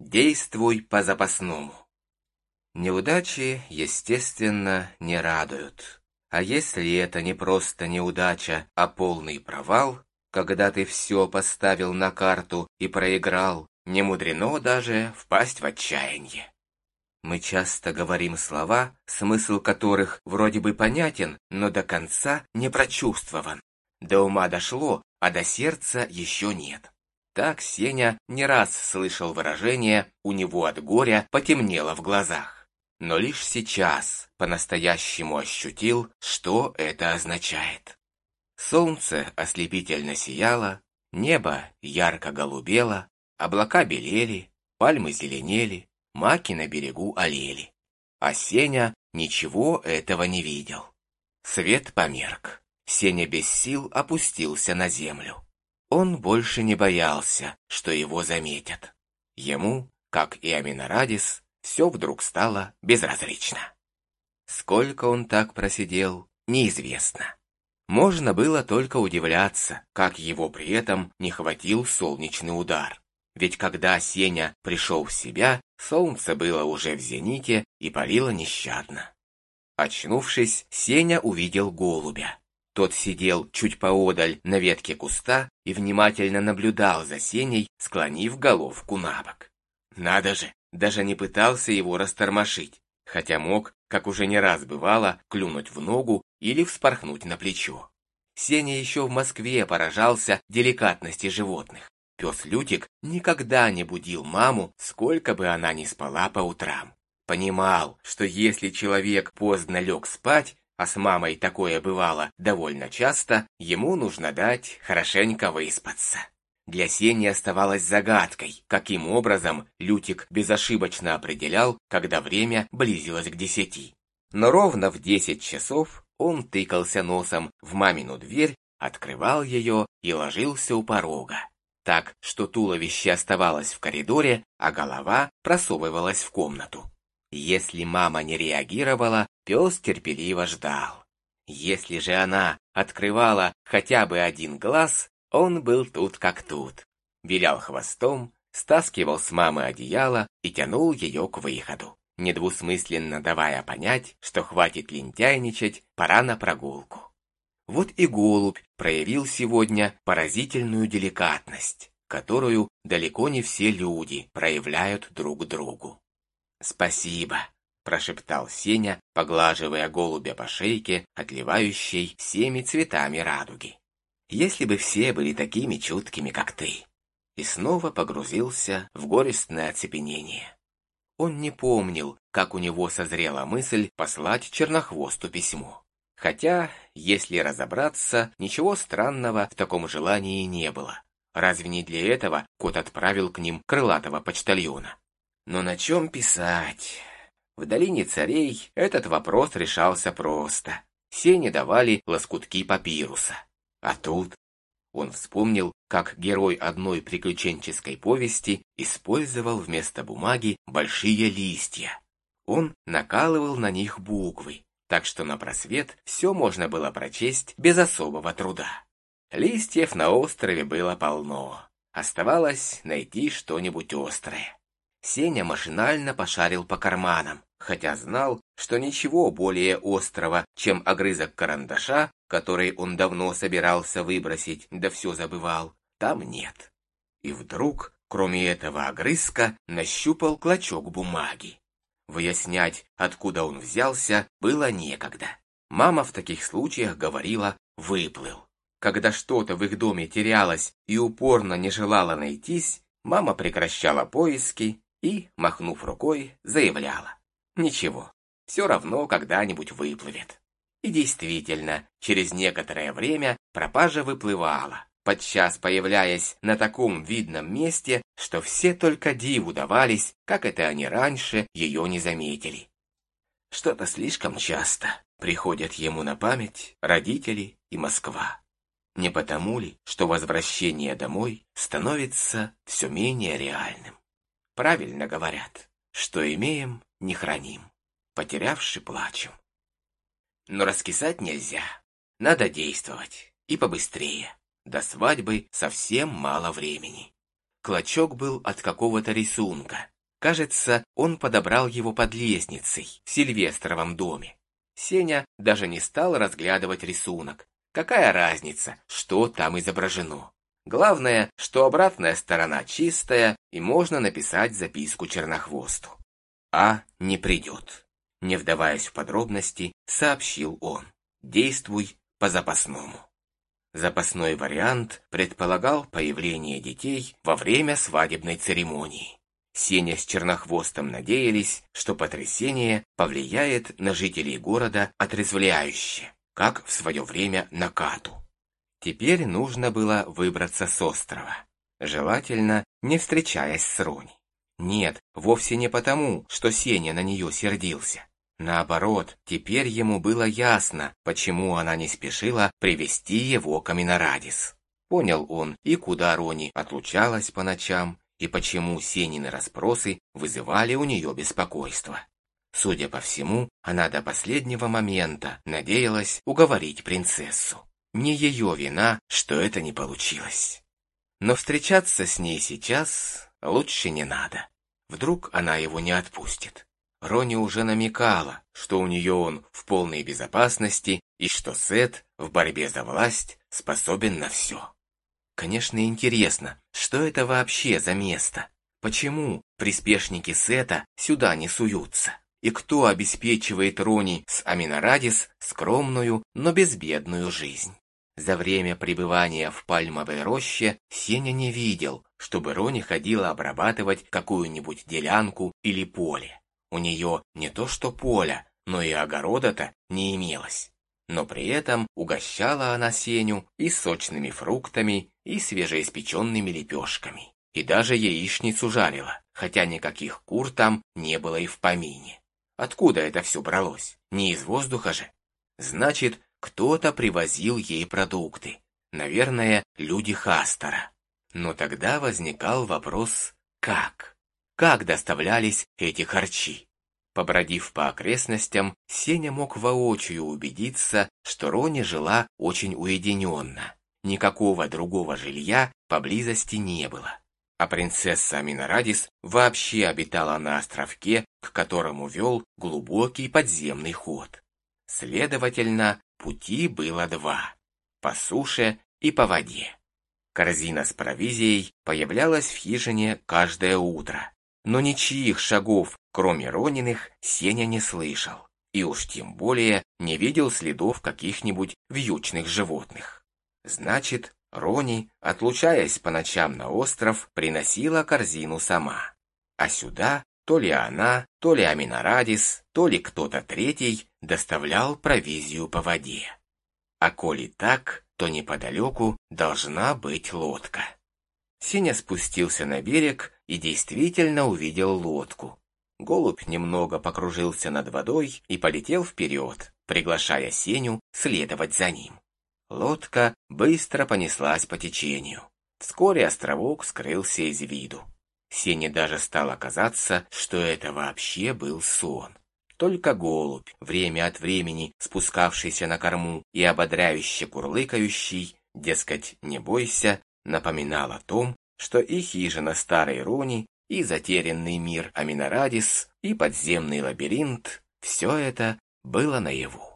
Действуй по-запасному. Неудачи, естественно, не радуют. А если это не просто неудача, а полный провал, когда ты все поставил на карту и проиграл, не мудрено даже впасть в отчаяние. Мы часто говорим слова, смысл которых вроде бы понятен, но до конца не прочувствован. До ума дошло, а до сердца еще нет. Так Сеня не раз слышал выражение «у него от горя потемнело в глазах». Но лишь сейчас по-настоящему ощутил, что это означает. Солнце ослепительно сияло, небо ярко голубело, облака белели, пальмы зеленели, маки на берегу олели. А Сеня ничего этого не видел. Свет померк. Сеня без сил опустился на землю. Он больше не боялся, что его заметят. Ему, как и Аминарадис, все вдруг стало безразлично. Сколько он так просидел, неизвестно. Можно было только удивляться, как его при этом не хватил солнечный удар. Ведь когда Сеня пришел в себя, солнце было уже в зените и палило нещадно. Очнувшись, Сеня увидел голубя. Тот сидел чуть поодаль на ветке куста и внимательно наблюдал за Сеней, склонив головку на бок. Надо же, даже не пытался его растормошить, хотя мог, как уже не раз бывало, клюнуть в ногу или вспорхнуть на плечо. Сеня еще в Москве поражался деликатности животных. Пес Лютик никогда не будил маму, сколько бы она ни спала по утрам. Понимал, что если человек поздно лег спать, а с мамой такое бывало довольно часто, ему нужно дать хорошенько выспаться. Для Сени оставалось загадкой, каким образом Лютик безошибочно определял, когда время близилось к десяти. Но ровно в десять часов он тыкался носом в мамину дверь, открывал ее и ложился у порога. Так, что туловище оставалось в коридоре, а голова просовывалась в комнату. Если мама не реагировала, пес терпеливо ждал. Если же она открывала хотя бы один глаз, он был тут как тут. Вилял хвостом, стаскивал с мамы одеяло и тянул ее к выходу, недвусмысленно давая понять, что хватит лентяйничать, пора на прогулку. Вот и голубь проявил сегодня поразительную деликатность, которую далеко не все люди проявляют друг другу. «Спасибо», – прошептал Сеня, поглаживая голубя по шейке, отливающей всеми цветами радуги. «Если бы все были такими чуткими, как ты». И снова погрузился в горестное оцепенение. Он не помнил, как у него созрела мысль послать Чернохвосту письмо. Хотя, если разобраться, ничего странного в таком желании не было. Разве не для этого кот отправил к ним крылатого почтальона? Но на чем писать? В долине царей этот вопрос решался просто. Все не давали лоскутки папируса. А тут он вспомнил, как герой одной приключенческой повести использовал вместо бумаги большие листья. Он накалывал на них буквы, так что на просвет все можно было прочесть без особого труда. Листьев на острове было полно. Оставалось найти что-нибудь острое. Сеня машинально пошарил по карманам, хотя знал, что ничего более острого, чем огрызок карандаша, который он давно собирался выбросить, да все забывал, там нет. И вдруг, кроме этого огрызка, нащупал клочок бумаги. Выяснять, откуда он взялся, было некогда. Мама в таких случаях говорила «выплыл». Когда что-то в их доме терялось и упорно не желало найтись, мама прекращала поиски и, махнув рукой, заявляла. Ничего, все равно когда-нибудь выплывет. И действительно, через некоторое время пропажа выплывала, подчас появляясь на таком видном месте, что все только диву давались, как это они раньше ее не заметили. Что-то слишком часто приходят ему на память родители и Москва. Не потому ли, что возвращение домой становится все менее реальным? Правильно говорят, что имеем, не храним, потерявши плачем. Но раскисать нельзя, надо действовать, и побыстрее. До свадьбы совсем мало времени. Клочок был от какого-то рисунка, Кажется, он подобрал его под лестницей в Сильвестровом доме. Сеня даже не стал разглядывать рисунок. Какая разница, что там изображено? Главное, что обратная сторона чистая, и можно написать записку Чернохвосту. А не придет. Не вдаваясь в подробности, сообщил он. Действуй по запасному. Запасной вариант предполагал появление детей во время свадебной церемонии. Сеня с Чернохвостом надеялись, что потрясение повлияет на жителей города отрезвляюще, как в свое время на Кату. Теперь нужно было выбраться с острова, желательно не встречаясь с Рони. Нет, вовсе не потому, что Сеня на нее сердился. Наоборот, теперь ему было ясно, почему она не спешила привести его к Аминарадис. Понял он, и куда Рони отлучалась по ночам, и почему Сенины расспросы вызывали у нее беспокойство. Судя по всему, она до последнего момента надеялась уговорить принцессу. Не ее вина, что это не получилось. Но встречаться с ней сейчас лучше не надо. Вдруг она его не отпустит. Рони уже намекала, что у нее он в полной безопасности и что Сет в борьбе за власть способен на все. Конечно, интересно, что это вообще за место? Почему приспешники Сета сюда не суются? И кто обеспечивает Рони с Аминарадис скромную, но безбедную жизнь? За время пребывания в пальмовой роще Сеня не видел, чтобы Рони ходила обрабатывать какую-нибудь делянку или поле. У нее не то что поля, но и огорода-то не имелось. Но при этом угощала она Сеню и сочными фруктами, и свежеиспеченными лепешками. И даже яичницу жарила, хотя никаких кур там не было и в помине. Откуда это все бралось? Не из воздуха же. Значит, кто-то привозил ей продукты. Наверное, люди Хастера. Но тогда возникал вопрос «как?». Как доставлялись эти харчи? Побродив по окрестностям, Сеня мог воочию убедиться, что Рони жила очень уединенно. Никакого другого жилья поблизости не было. А принцесса Аминарадис вообще обитала на островке, к которому вел глубокий подземный ход. Следовательно, пути было два – по суше и по воде. Корзина с провизией появлялась в хижине каждое утро, но ничьих шагов, кроме Рониных, Сеня не слышал. И уж тем более не видел следов каких-нибудь вьючных животных. Значит, Рони, отлучаясь по ночам на остров, приносила корзину сама. А сюда то ли она, то ли Аминарадис, то ли кто-то третий доставлял провизию по воде. А коли так, то неподалеку должна быть лодка. Сеня спустился на берег и действительно увидел лодку. Голубь немного покружился над водой и полетел вперед, приглашая Сеню следовать за ним. Лодка быстро понеслась по течению. Вскоре островок скрылся из виду. Сене даже стало казаться, что это вообще был сон. Только голубь, время от времени спускавшийся на корму и ободряюще курлыкающий, дескать, не бойся, напоминал о том, что и хижина старой Рони, и затерянный мир Аминарадис, и подземный лабиринт – все это было наяву.